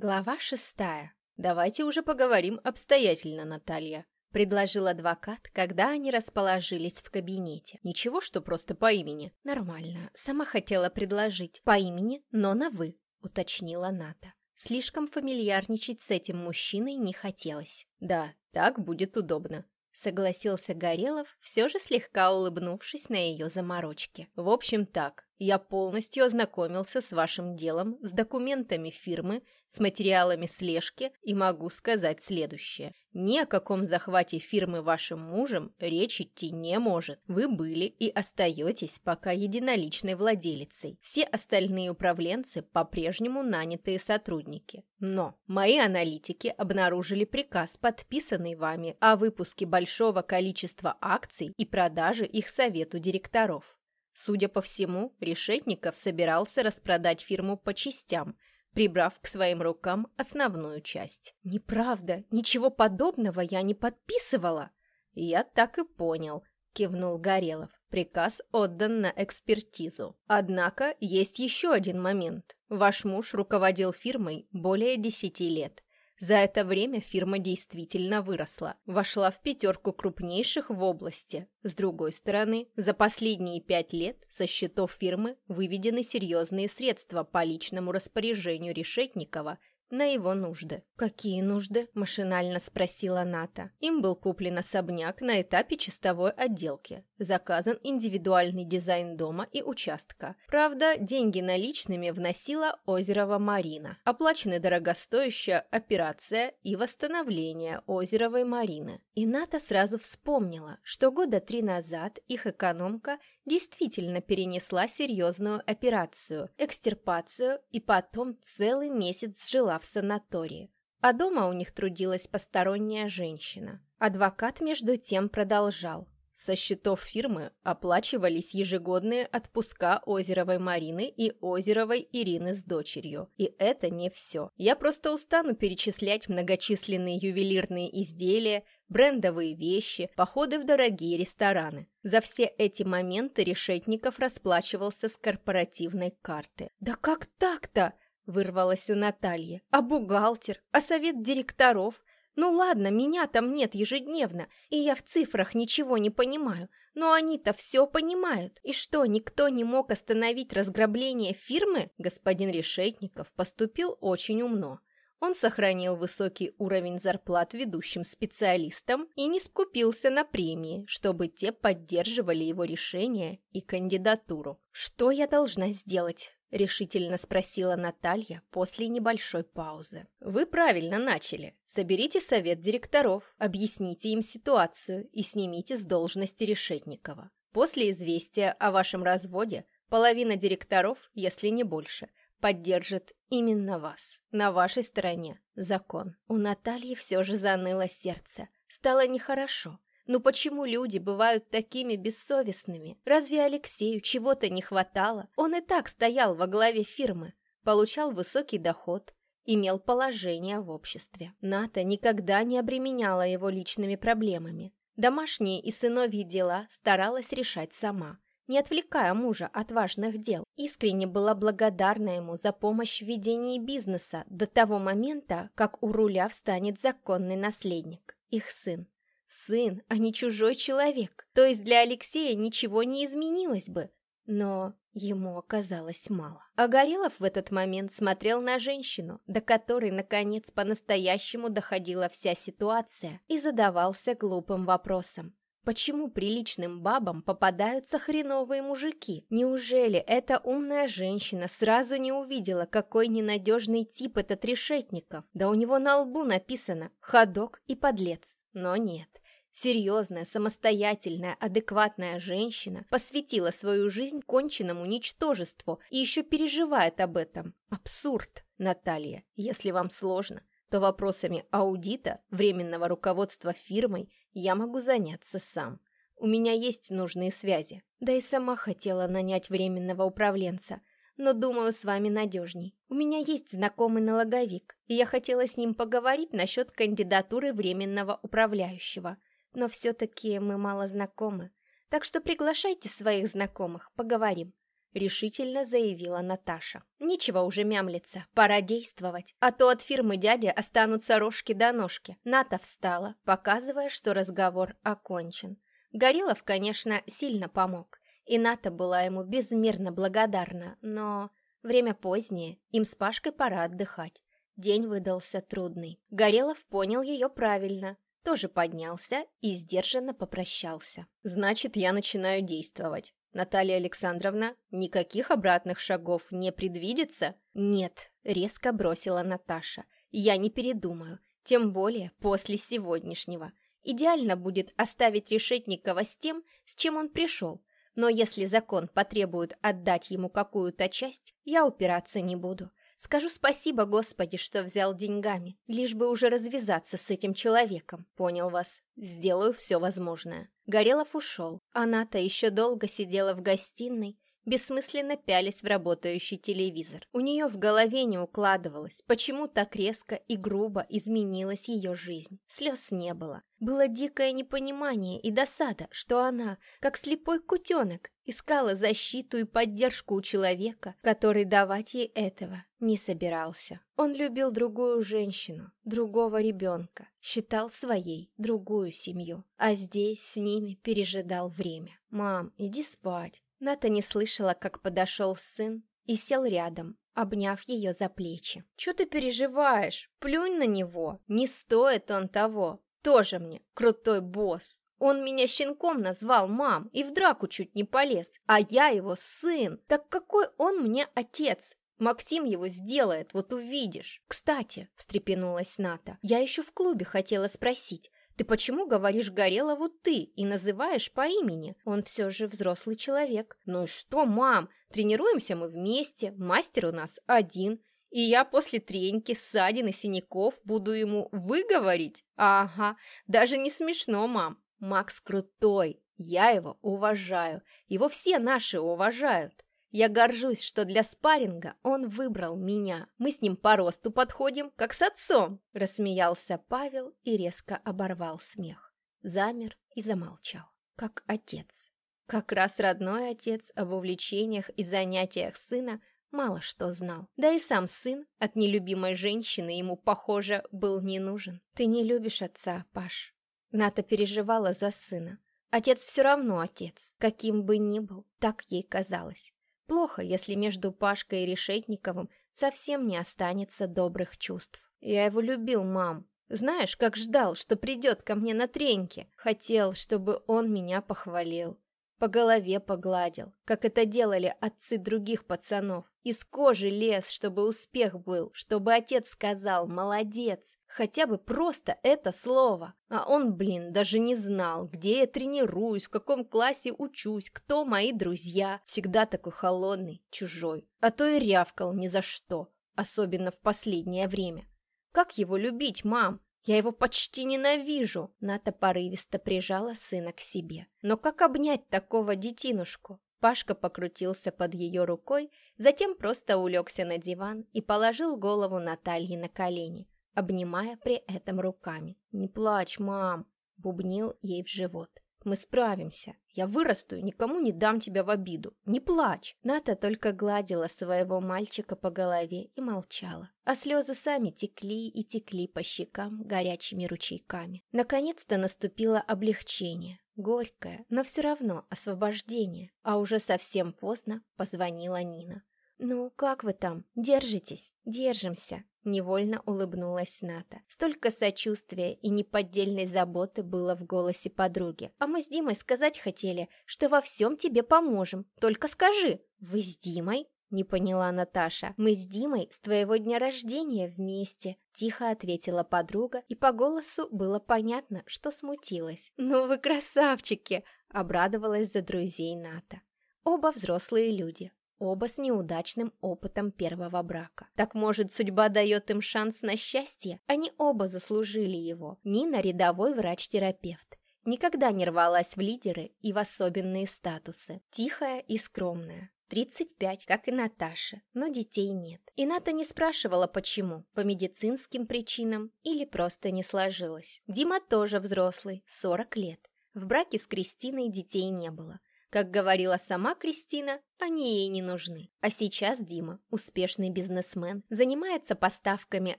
Глава шестая. «Давайте уже поговорим обстоятельно, Наталья», — предложил адвокат, когда они расположились в кабинете. «Ничего, что просто по имени?» «Нормально. Сама хотела предложить. По имени, но на «вы», — уточнила Ната. Слишком фамильярничать с этим мужчиной не хотелось. «Да, так будет удобно», — согласился Горелов, все же слегка улыбнувшись на ее заморочке. «В общем так, я полностью ознакомился с вашим делом, с документами фирмы, с материалами слежки и могу сказать следующее. Ни о каком захвате фирмы вашим мужем речь идти не может. Вы были и остаетесь пока единоличной владелицей. Все остальные управленцы по-прежнему нанятые сотрудники. Но мои аналитики обнаружили приказ, подписанный вами, о выпуске большого количества акций и продаже их совету директоров. Судя по всему, Решетников собирался распродать фирму по частям – прибрав к своим рукам основную часть. «Неправда, ничего подобного я не подписывала!» «Я так и понял», — кивнул Горелов. Приказ отдан на экспертизу. Однако есть еще один момент. Ваш муж руководил фирмой более десяти лет. За это время фирма действительно выросла, вошла в пятерку крупнейших в области. С другой стороны, за последние пять лет со счетов фирмы выведены серьезные средства по личному распоряжению Решетникова на его нужды. «Какие нужды?» – машинально спросила Ната. Им был куплен особняк на этапе чистовой отделки. Заказан индивидуальный дизайн дома и участка. Правда, деньги наличными вносила Озерова Марина. Оплачены дорогостоящая операция и восстановление Озеровой Марины. И Ната сразу вспомнила, что года три назад их экономка действительно перенесла серьезную операцию, экстирпацию и потом целый месяц жила в санатории. А дома у них трудилась посторонняя женщина. Адвокат между тем продолжал. Со счетов фирмы оплачивались ежегодные отпуска Озеровой Марины и Озеровой Ирины с дочерью. И это не все. Я просто устану перечислять многочисленные ювелирные изделия, брендовые вещи, походы в дорогие рестораны. За все эти моменты Решетников расплачивался с корпоративной карты. «Да как так-то?» – вырвалось у Натальи. «А бухгалтер? А совет директоров? Ну ладно, меня там нет ежедневно, и я в цифрах ничего не понимаю, но они-то все понимают. И что, никто не мог остановить разграбление фирмы? Господин Решетников поступил очень умно. Он сохранил высокий уровень зарплат ведущим специалистам и не скупился на премии, чтобы те поддерживали его решение и кандидатуру. «Что я должна сделать?» — решительно спросила Наталья после небольшой паузы. «Вы правильно начали. Соберите совет директоров, объясните им ситуацию и снимите с должности Решетникова. После известия о вашем разводе половина директоров, если не больше, поддержит именно вас. На вашей стороне закон. У Натальи все же заныло сердце. Стало нехорошо. Ну почему люди бывают такими бессовестными? Разве Алексею чего-то не хватало? Он и так стоял во главе фирмы, получал высокий доход, имел положение в обществе. Ната никогда не обременяла его личными проблемами. Домашние и сыновьи дела старалась решать сама не отвлекая мужа от важных дел. Искренне была благодарна ему за помощь в ведении бизнеса до того момента, как у руля встанет законный наследник, их сын. Сын, а не чужой человек. То есть для Алексея ничего не изменилось бы. Но ему оказалось мало. А в этот момент смотрел на женщину, до которой, наконец, по-настоящему доходила вся ситуация, и задавался глупым вопросом. Почему приличным бабам попадаются хреновые мужики? Неужели эта умная женщина сразу не увидела, какой ненадежный тип этот решетников? Да у него на лбу написано «ходок» и «подлец». Но нет. Серьезная, самостоятельная, адекватная женщина посвятила свою жизнь конченному ничтожеству и еще переживает об этом. Абсурд, Наталья. Если вам сложно, то вопросами аудита, временного руководства фирмой я могу заняться сам. У меня есть нужные связи. Да и сама хотела нанять временного управленца, но думаю, с вами надежней. У меня есть знакомый налоговик, и я хотела с ним поговорить насчет кандидатуры временного управляющего. Но все-таки мы мало знакомы, так что приглашайте своих знакомых, поговорим. Решительно заявила Наташа. Нечего уже мямлиться, пора действовать, а то от фирмы дяди останутся рожки до ножки. Ната встала, показывая, что разговор окончен. Горелов, конечно, сильно помог, и Ната была ему безмерно благодарна, но время позднее, им с Пашкой пора отдыхать. День выдался трудный. Горелов понял ее правильно, тоже поднялся и сдержанно попрощался. «Значит, я начинаю действовать. Наталья Александровна, никаких обратных шагов не предвидится?» «Нет», — резко бросила Наташа. «Я не передумаю, тем более после сегодняшнего. Идеально будет оставить Решетникова с тем, с чем он пришел. Но если закон потребует отдать ему какую-то часть, я упираться не буду. Скажу спасибо, Господи, что взял деньгами, лишь бы уже развязаться с этим человеком. Понял вас. Сделаю все возможное. Горелов ушел. Она-то еще долго сидела в гостиной, бессмысленно пялись в работающий телевизор. У нее в голове не укладывалось, почему так резко и грубо изменилась ее жизнь. Слез не было. Было дикое непонимание и досада, что она, как слепой кутенок, искала защиту и поддержку у человека, который давать ей этого не собирался. Он любил другую женщину, другого ребенка, считал своей другую семью, а здесь с ними пережидал время. «Мам, иди спать, Ната не слышала, как подошел сын и сел рядом, обняв ее за плечи. «Чего ты переживаешь? Плюнь на него! Не стоит он того! Тоже мне крутой босс! Он меня щенком назвал, мам, и в драку чуть не полез, а я его сын! Так какой он мне отец? Максим его сделает, вот увидишь. Кстати, встрепенулась Ната, я еще в клубе хотела спросить, ты почему говоришь Горелову «ты» и называешь по имени? Он все же взрослый человек. Ну и что, мам? Тренируемся мы вместе, мастер у нас один. И я после треньки, ссадин и синяков буду ему выговорить? Ага, даже не смешно, мам. Макс крутой, я его уважаю. Его все наши уважают. Я горжусь, что для спарринга он выбрал меня. Мы с ним по росту подходим, как с отцом!» Рассмеялся Павел и резко оборвал смех. Замер и замолчал, как отец. Как раз родной отец об увлечениях и занятиях сына мало что знал. Да и сам сын от нелюбимой женщины ему, похоже, был не нужен. «Ты не любишь отца, Паш». Ната переживала за сына. Отец все равно отец, каким бы ни был, так ей казалось. Плохо, если между Пашкой и Решетниковым совсем не останется добрых чувств. Я его любил, мам. Знаешь, как ждал, что придет ко мне на треньке. Хотел, чтобы он меня похвалил. По голове погладил, как это делали отцы других пацанов. Из кожи лез, чтобы успех был, чтобы отец сказал «молодец». Хотя бы просто это слово. А он, блин, даже не знал, где я тренируюсь, в каком классе учусь, кто мои друзья. Всегда такой холодный, чужой. А то и рявкал ни за что, особенно в последнее время. Как его любить, мам? Я его почти ненавижу. Ната порывисто прижала сына к себе. Но как обнять такого детинушку? Пашка покрутился под ее рукой, затем просто улегся на диван и положил голову Натальи на колени обнимая при этом руками. «Не плачь, мам!» — бубнил ей в живот. «Мы справимся. Я вырасту и никому не дам тебя в обиду. Не плачь!» Ната только гладила своего мальчика по голове и молчала. А слезы сами текли и текли по щекам горячими ручейками. Наконец-то наступило облегчение. Горькое, но все равно освобождение. А уже совсем поздно позвонила Нина. «Ну, как вы там? Держитесь?» «Держимся», — невольно улыбнулась Ната. Столько сочувствия и неподдельной заботы было в голосе подруги. «А мы с Димой сказать хотели, что во всем тебе поможем. Только скажи». «Вы с Димой?» — не поняла Наташа. «Мы с Димой с твоего дня рождения вместе», — тихо ответила подруга, и по голосу было понятно, что смутилась. «Ну вы красавчики!» — обрадовалась за друзей Ната. Оба взрослые люди, Оба с неудачным опытом первого брака. Так может, судьба дает им шанс на счастье? Они оба заслужили его. Нина – рядовой врач-терапевт. Никогда не рвалась в лидеры и в особенные статусы. Тихая и скромная. 35, как и Наташа, но детей нет. И Ната не спрашивала, почему, по медицинским причинам или просто не сложилось. Дима тоже взрослый, 40 лет. В браке с Кристиной детей не было. Как говорила сама Кристина, они ей не нужны. А сейчас Дима, успешный бизнесмен, занимается поставками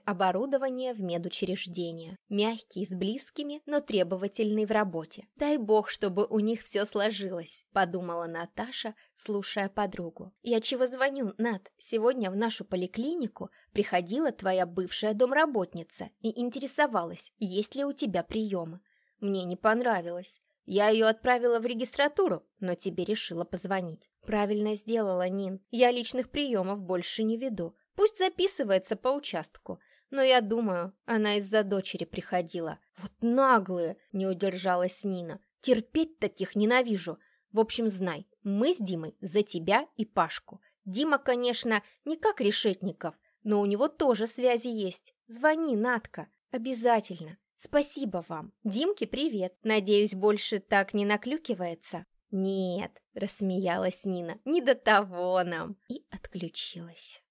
оборудования в медучреждения. Мягкий, с близкими, но требовательный в работе. Дай бог, чтобы у них все сложилось, подумала Наташа, слушая подругу. «Я чего звоню, Нат? Сегодня в нашу поликлинику приходила твоя бывшая домработница и интересовалась, есть ли у тебя приемы. Мне не понравилось. Я ее отправила в регистратуру, но тебе решила позвонить. Правильно сделала, Нин. Я личных приемов больше не веду. Пусть записывается по участку. Но я думаю, она из-за дочери приходила. Вот наглые, не удержалась Нина. Терпеть таких ненавижу. В общем, знай, мы с Димой за тебя и Пашку. Дима, конечно, не как Решетников, но у него тоже связи есть. Звони, Натка. Обязательно. Спасибо вам. Димке привет. Надеюсь, больше так не наклюкивается. Нет, рассмеялась Нина. Не до того нам. И отключилась.